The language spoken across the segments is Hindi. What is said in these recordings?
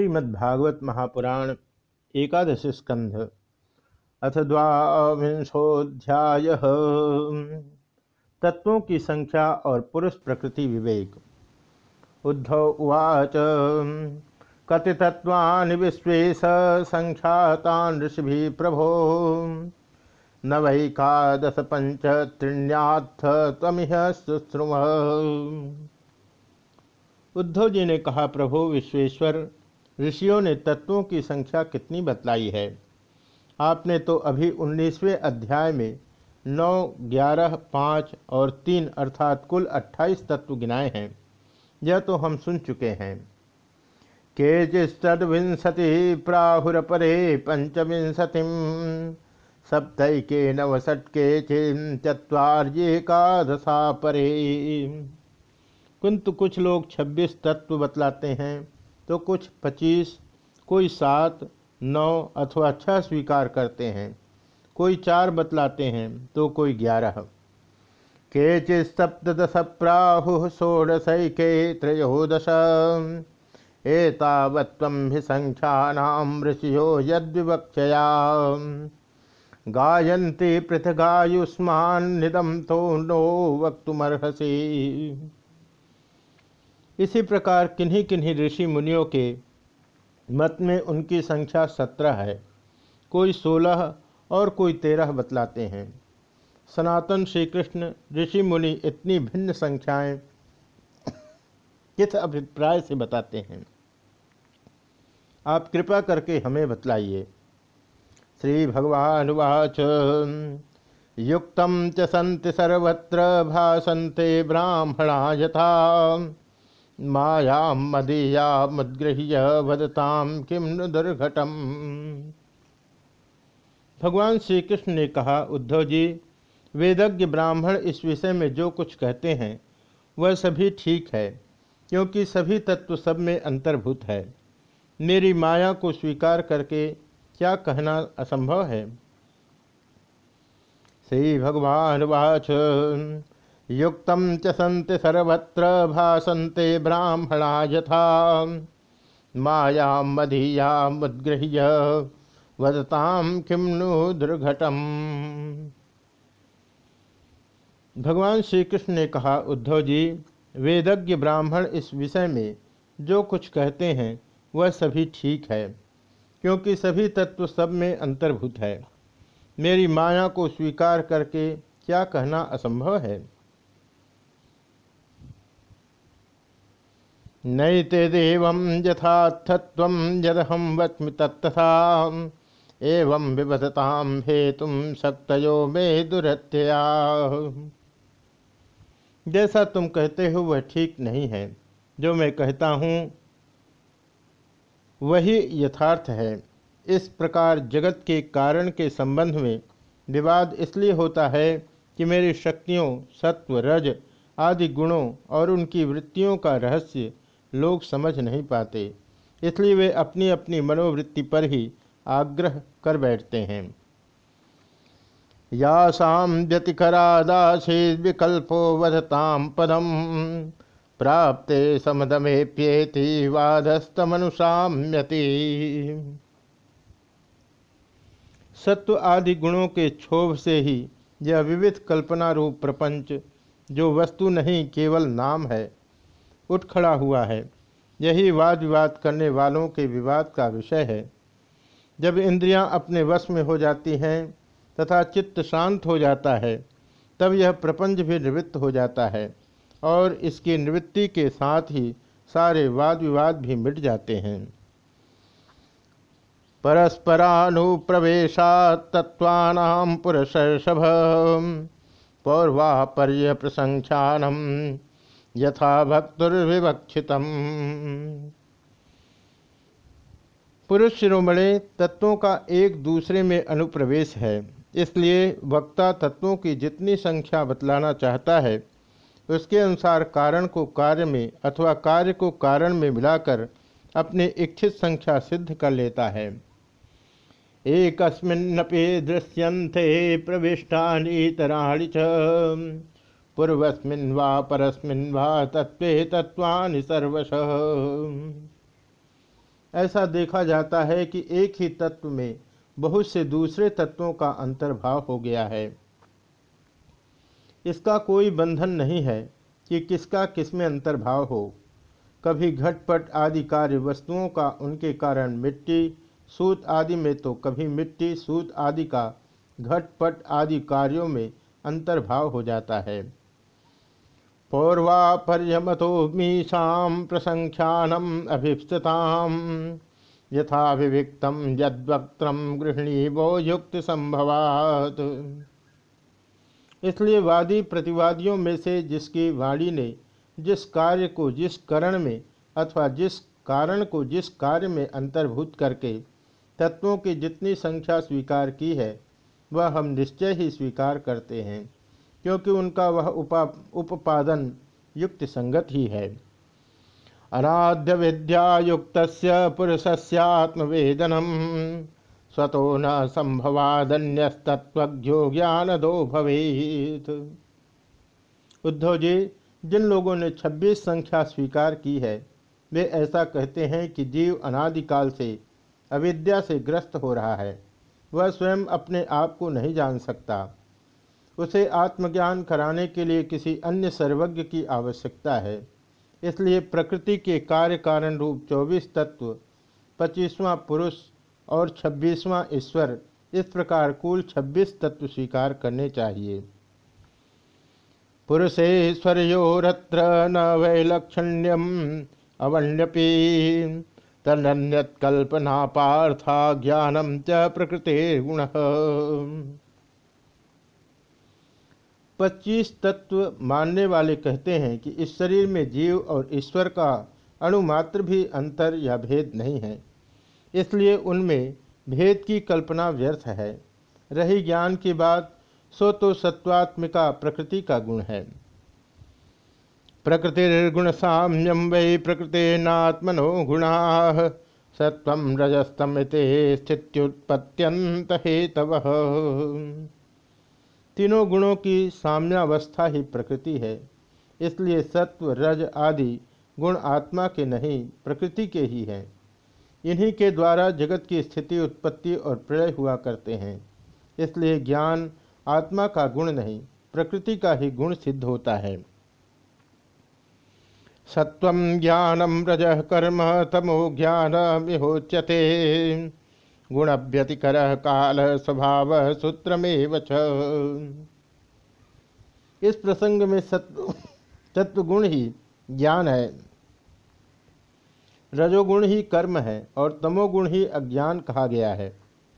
श्रीमद्भागवत महापुराण एकादश स्कंध अथ द्वांशोध्याय तत्वों की संख्या और पुरुष प्रकृति विवेक। उद्धव उवाच कति तत्वानि विश्वेश संख्यातान ऋषि प्रभो। न वैकादश पंच त्रिण्याथ तमिह उद्धव जी ने कहा, प्रभु विश्वेश्वर ऋषियों ने तत्वों की संख्या कितनी बतलाई है? आपने तो अभी उन्नीसवें अध्याय में नौ, ग्यारह, पाँच और तीन अर्थात कुल अट्ठाईस तत्व गिनाए हैं। यह तो हम सुन चुके हैं। के केचिस्तविंशति प्राहुरपरे पंचविंशति सप्तके नवसठ के चुवार्येकादशा परे किंतु कुछ लोग छब्बीस तत्व बतलाते हैं। तो कुछ पच्चीस, कोई सात, नौ अथवा छह स्वीकार करते हैं। कोई चार बतलाते हैं तो कोई ग्यारह। केचि सप्तश प्राहु षोडशैके त्रयोदश एतावत्वं हि संख्यानां ऋषियो यद्विवक्षया। गायन्ति पृथगायुष्मान्निदं तो नो वक्तुमर्हसि। इसी प्रकार किन्हीं किन्हीं ऋषि मुनियों के मत में उनकी संख्या सत्रह है। कोई सोलह और कोई तेरह बतलाते हैं। सनातन श्री कृष्ण ऋषि मुनि इतनी भिन्न संख्याएँ किस अभिप्राय से बताते हैं? आप कृपा करके हमें बतलाइए। श्री भगवान वाच युक्त च सर्वत्र भाषन्ते ब्राह्मणा यथा। माया मदीया मुद्गृह्य वदताम किम दुर्घटम। भगवान श्री कृष्ण ने कहा, उद्धव जी, वेदज्ञ ब्राह्मण इस विषय में जो कुछ कहते हैं, वह सभी ठीक है, क्योंकि सभी तत्व सब में अंतर्भूत है। मेरी माया को स्वीकार करके क्या कहना असंभव है? श्री भगवान वाच। युक्त च सन्ति सर्वत्र भाषन्ते ब्राह्मणा यथा। माया मधीया मुद्गृह्य वदताम किम नु दुर्घटम। भगवान श्री कृष्ण ने कहा, उद्धव जी, वेदज्ञ ब्राह्मण इस विषय में जो कुछ कहते हैं, वह सभी ठीक है, क्योंकि सभी तत्व सब में अंतर्भूत है। मेरी माया को स्वीकार करके क्या कहना असंभव है? नैते देव यथात्थत्व यदहम वच्मि तत्था एवं विबधताम हेतु शक्तो मे दुरत्यया। जैसा तुम कहते हो, वह ठीक नहीं है। जो मैं कहता हूँ, वही यथार्थ है। इस प्रकार जगत के कारण के संबंध में विवाद इसलिए होता है कि मेरी शक्तियों, सत्व, रज आदि गुणों और उनकी वृत्तियों का रहस्य लोग समझ नहीं पाते। इसलिए वे अपनी अपनी मनोवृत्ति पर ही आग्रह कर बैठते हैं। यासाम व्यतिकरादासी विकल्पो वधताम पदम प्राप्ते समदमेप्येति वादस्तमनुसाम्यति। सत्व आदि गुणों के क्षोभ से ही यह विविध कल्पना रूप प्रपंच, जो वस्तु नहीं, केवल नाम है। उठ खड़ा हुआ है। यही वाद विवाद करने वालों के विवाद का विषय है। जब इंद्रियाँ अपने वश में हो जाती हैं तथा चित्त शांत हो जाता है, तब यह प्रपंच भी निवृत्त हो जाता है और इसकी निवृत्ति के साथ ही सारे वाद विवाद भी मिट जाते हैं। परस्परानुप्रवेशा तत्वानाम पुरुषभ पौर्वापर्य प्रसंख्यानम यथा भक्तुर्विवक्षित पुरुष शिरोमणि तत्वों का एक दूसरे में अनुप्रवेश है, इसलिए वक्ता तत्वों की जितनी संख्या बतलाना चाहता है, उसके अनुसार कारण को कार्य में अथवा कार्य को कारण में मिलाकर अपने इच्छित संख्या सिद्ध कर लेता है। एकस्मिन्नपि दृश्यंते प्रविष्टानीतराणि च। पूर्वस्मिन् वा परस्मिन् वा तत्वे तत्वानि सर्वश। ऐसा देखा जाता है कि एक ही तत्व में बहुत से दूसरे तत्वों का अंतर्भाव हो गया है। इसका कोई बंधन नहीं है कि किसका किसमें अंतर्भाव हो। कभी घटपट आदि कार्य वस्तुओं का उनके कारण मिट्टी, सूत आदि में तो कभी मिट्टी, सूत आदि का घटपट आदि कार्यों में अंतर्भाव हो जाता है। पौर्वापर्यमतो मीषां प्रसंख्यानम अभिप्सताम यथा विविक्तम यद्वक्त्रम गृहिणी वो युक्त संभवात इसलिए वादी प्रतिवादियों में से जिसकी वाणी ने जिस कार्य को जिस करण में अथवा जिस कारण को जिस कार्य में अंतर्भूत करके तत्वों की जितनी संख्या स्वीकार की है, वह हम निश्चय ही स्वीकार करते हैं। क्योंकि उनका वह उपा, उपादन युक्त संगत ही है। अनाद्य पुरुष पुरुषस्यात्मवेदनम स्वतो न संभवादन्यस्तत्वज्ञो ज्ञान दो भवेत। उद्धव जी, जिन लोगों ने 26 संख्या स्वीकार की है, वे ऐसा कहते हैं कि जीव अनादिकाल से अविद्या से ग्रस्त हो रहा है। वह स्वयं अपने आप को नहीं जान सकता। उसे आत्मज्ञान कराने के लिए किसी अन्य सर्वज्ञ की आवश्यकता है। इसलिए प्रकृति के कार्य कारण रूप चौबीस तत्व, पच्चीसवां पुरुष और छब्बीसवां ईश्वर, इस प्रकार कुल छब्बीस तत्व स्वीकार करने चाहिए। पुरुषेश्वर्योरत्र न वैलक्षण्यम अवण्यपी तन्यत्कल्पना पार्था ज्ञानम च प्रकृति गुण पच्चीस तत्व मानने वाले कहते हैं कि इस शरीर में जीव और ईश्वर का अणुमात्र भी अंतर या भेद नहीं है। इसलिए उनमें भेद की कल्पना व्यर्थ है। रही ज्ञान की बात, सो तो सत्वात्मिका प्रकृति का गुण है। प्रकृतिर्गुण साम्यम वै प्रकृति नात्मनो गुणा सत्व रजस्तम स्थित्युत्पत्त्यंत हेतव तीनों गुणों की साम्यावस्था ही प्रकृति है। इसलिए सत्व, रज आदि गुण आत्मा के नहीं, प्रकृति के ही हैं। इन्हीं के द्वारा जगत की स्थिति, उत्पत्ति और प्रलय हुआ करते हैं। इसलिए ज्ञान आत्मा का गुण नहीं, प्रकृति का ही गुण सिद्ध होता है। सत्व ज्ञानम रज कर्म, तमो ज्ञान विहोच्यते गुण व्यतिकर काल स्वभाव सूत्र में इस प्रसंग में सत्व तत्वगुण ही ज्ञान है। रजोगुण ही कर्म है और तमोगुण ही अज्ञान कहा गया है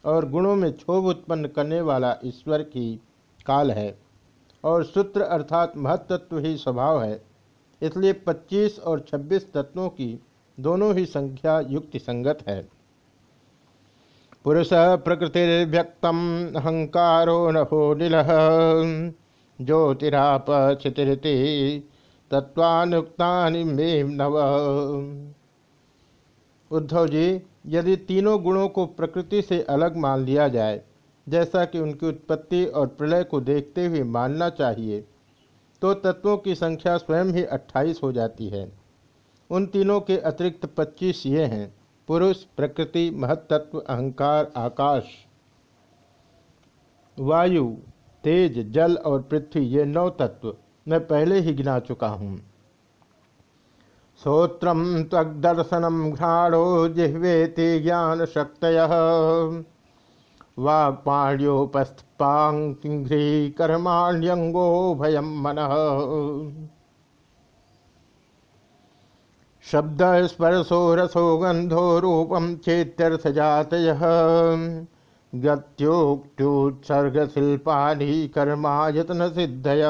और गुणों में क्षोभ उत्पन्न करने वाला ईश्वर की काल है और सूत्र अर्थात महत्त्व ही स्वभाव है। इसलिए 25 और 26 तत्वों की दोनों ही संख्या युक्ति संगत है। पुरुष प्रकृतिर्व्यक्तम, अहंकारो नभो नील। ज्योतिरापचितिरिति तत्वानुक्ता मे नव। उद्धव जी, यदि तीनों गुणों को प्रकृति से अलग मान लिया जाए, जैसा कि उनकी उत्पत्ति और प्रलय को देखते हुए मानना चाहिए तो तत्वों की संख्या स्वयं ही 28 हो जाती है। उन तीनों के अतिरिक्त 25 ये हैं। पुरुष, प्रकृति, महत्त्व, अहंकार, आकाश, वायु, तेज, जल और पृथ्वी, ये नौ तत्व मैं पहले ही गिना चुका हूँ। श्रोत्रम त्वदर्शनम घ्राणो जिह्वेति ज्ञान शक्त वाक्पाण्योपस्थपाघ्री कर्माण्यंगो भयम मन। शब्द स्पर्शो रसो गंधो रूपम चेत्यर्थ जात गत्योक्त्युत्सर्ग शिल्पानी कर्मायतन सिद्धय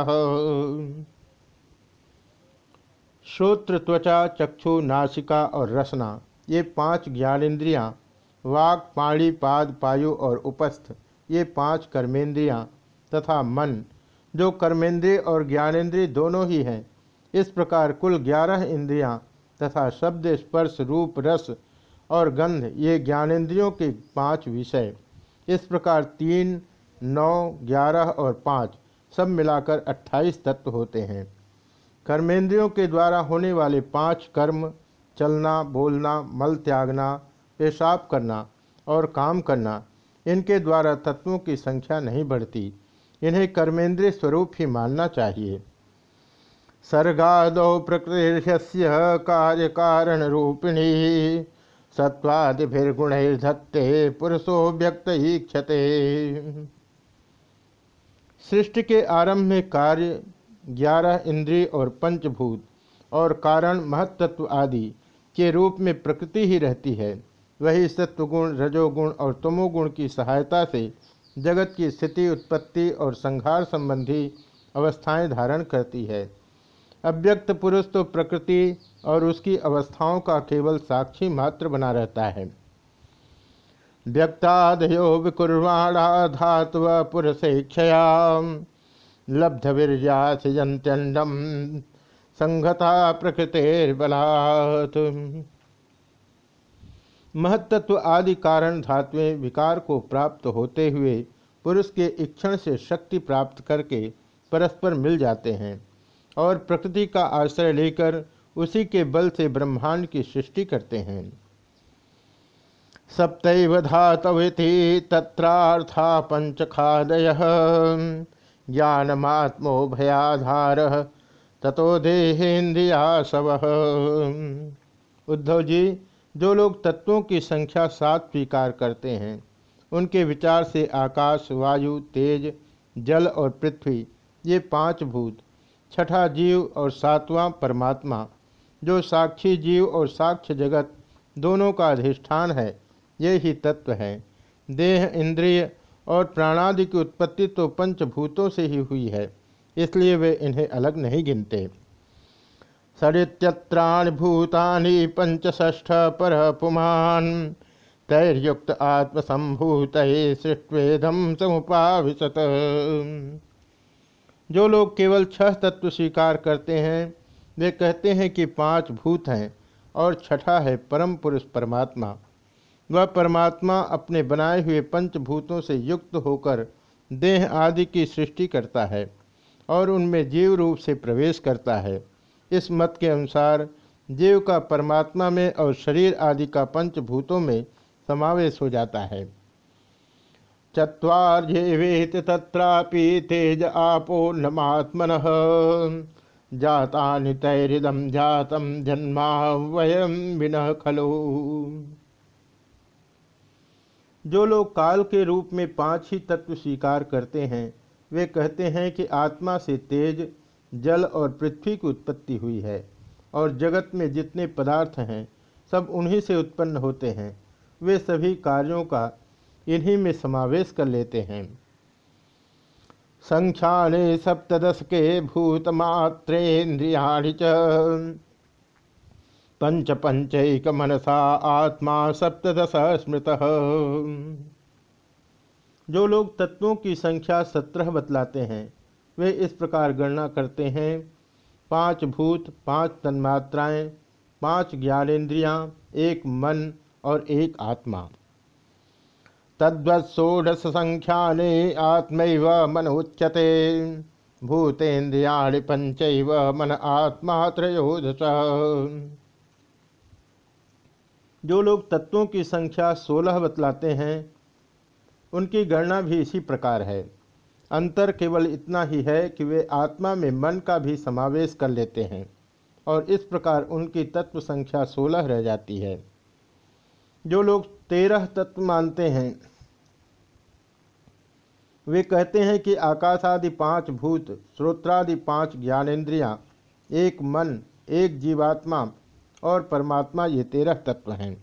श्रोत्र त्वचा चक्षु, नासिका और रसना, ये पाँच ज्ञानेन्द्रियाँ, वाक, पाणी, पाद, पायु और उपस्थ, ये पाँच कर्मेंद्रियाँ तथा मन, जो कर्मेंद्रिय और ज्ञानेन्द्रिय दोनों ही हैं, इस प्रकार कुल ग्यारह इंद्रियाँ तथा शब्द स्पर्श रूप रस और गंध, ये ज्ञानेन्द्रियों के पाँच विषय। इस प्रकार तीन, नौ, ग्यारह और पाँच सब मिलाकर अट्ठाईस तत्व होते हैं। कर्मेंद्रियों के द्वारा होने वाले पाँच कर्म, चलना, बोलना, मल त्यागना, पेशाब करना और काम करना, इनके द्वारा तत्वों की संख्या नहीं बढ़ती। इन्हें कर्मेंद्रिय स्वरूप ही मानना चाहिए। सर्गादौ प्रकृति कार्य कारण रूपिणी सत्वादिर्गुणधत्ते पुरुषो व्यक्त ही क्षते सृष्टि के आरंभ में कार्य, ग्यारह इंद्रिय और पंचभूत और कारण, महत्त्व आदि के रूप में प्रकृति ही रहती है। वही सत्वगुण, रजोगुण और तमोगुण की सहायता से जगत की स्थिति, उत्पत्ति और संहार संबंधी अवस्थाएँ धारण करती है। अव्यक्त पुरुष तो प्रकृति और उसकी अवस्थाओं का केवल साक्षी मात्र बना रहता है। व्यक्तादयो विकुर्वाणा धातु पुरुषेक्षया लब्ध वीर्यासयंत्यंडम संघता प्रकृतिर्बलात्। महत्त्व आदि कारण धातुएँ विकार को प्राप्त होते हुए पुरुष के इक्षण से शक्ति प्राप्त करके परस्पर मिल जाते हैं। और प्रकृति का आश्रय लेकर उसी के बल से ब्रह्मांड की सृष्टि करते हैं। सप्तव धातविति तत्रार्था पंच खादय ज्ञानमात्मो भयाधार ततो देहेन्द्रिया सव उद्धव जी, जो लोग तत्वों की संख्या सात स्वीकार करते हैं, उनके विचार से आकाश, वायु, तेज, जल और पृथ्वी, ये पाँच भूत छठा जीव और सातवां परमात्मा, जो साक्षी जीव और साक्ष्य जगत दोनों का अधिष्ठान है, ये ही तत्व है। देह, इंद्रिय और प्राणादि की उत्पत्ति तो पंचभूतों से ही हुई है, इसलिए वे इन्हें अलग नहीं गिनते। सरित्यत्राणि भूतानि पंचष्ठ पर पुमान, तैर्युक्त आत्मसंभूत सृष्टवेदम समुपाविशत। जो लोग केवल छह तत्व स्वीकार करते हैं, वे कहते हैं कि पाँच भूत हैं और छठा है परम पुरुष परमात्मा। वह परमात्मा अपने बनाए हुए पंचभूतों से युक्त होकर देह आदि की सृष्टि करता है और उनमें जीव रूप से प्रवेश करता है। इस मत के अनुसार जीव का परमात्मा में और शरीर आदि का पंचभूतों में समावेश हो जाता है। चुर्जेवेत तत्रापि तेज आपो नमात्मन। जाता तैरिदम जातम जन्मा वयम बिन खलो। जो लोग काल के रूप में पाँच ही तत्व स्वीकार करते हैं, वे कहते हैं कि आत्मा से तेज, जल और पृथ्वी की उत्पत्ति हुई है, और जगत में जितने पदार्थ हैं, सब उन्हीं से उत्पन्न होते हैं। वे सभी कार्यों का इन्हीं में समावेश कर लेते हैं। संख्याने सप्तश के भूतमात्रेन्द्रिया च। पंच पंचक मनसा आत्मा सप्तश स्मृत। जो लोग तत्वों की संख्या सत्रह बतलाते हैं, वे इस प्रकार गणना करते हैं। पाँच भूत, पाँच तन्मात्राएँ, पाँच ज्ञानेन्द्रियाँ, एक मन और एक आत्मा। तद्वत्षोडश संख्या आत्म मन उच्यते भूतेन्द्रिया पंच मन आत्मा त्रयोदश जो लोग तत्वों की संख्या सोलह बतलाते हैं, उनकी गणना भी इसी प्रकार है। अंतर केवल इतना ही है कि वे आत्मा में मन का भी समावेश कर लेते हैं, और इस प्रकार उनकी तत्व संख्या सोलह रह जाती है। जो लोग तेरह तत्व मानते हैं वे कहते हैं कि आकाशादि पाँच भूत श्रोत्रादि पाँच ज्ञानेन्द्रियाँ, एक मन, एक जीवात्मा और परमात्मा ये तेरह तत्व हैं।